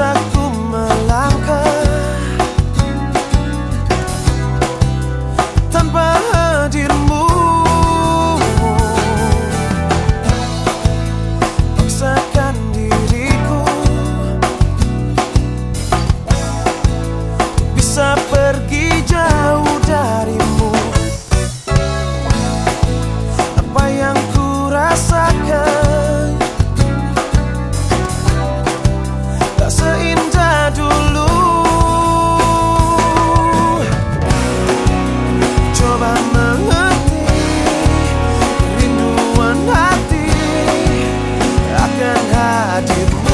I did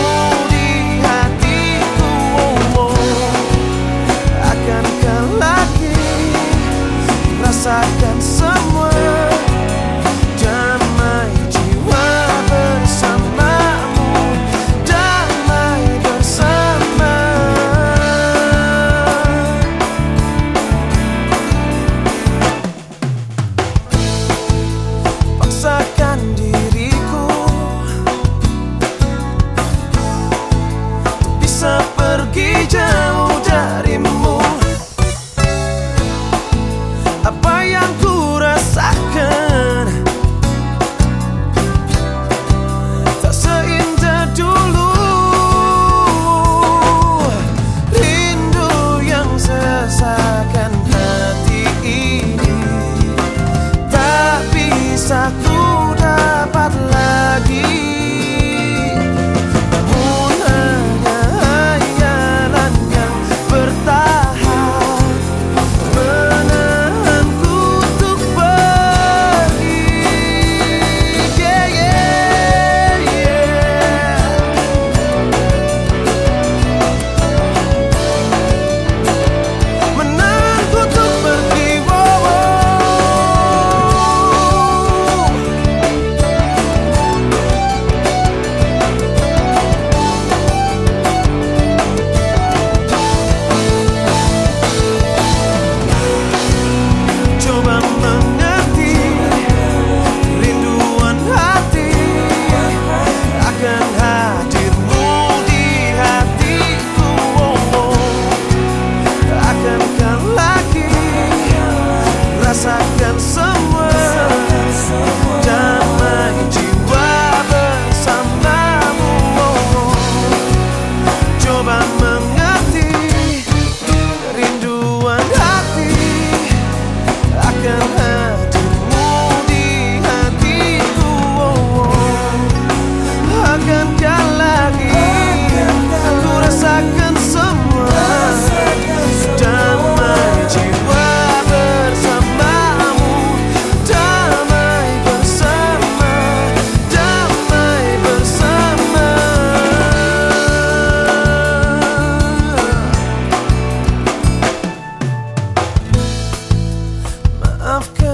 I've come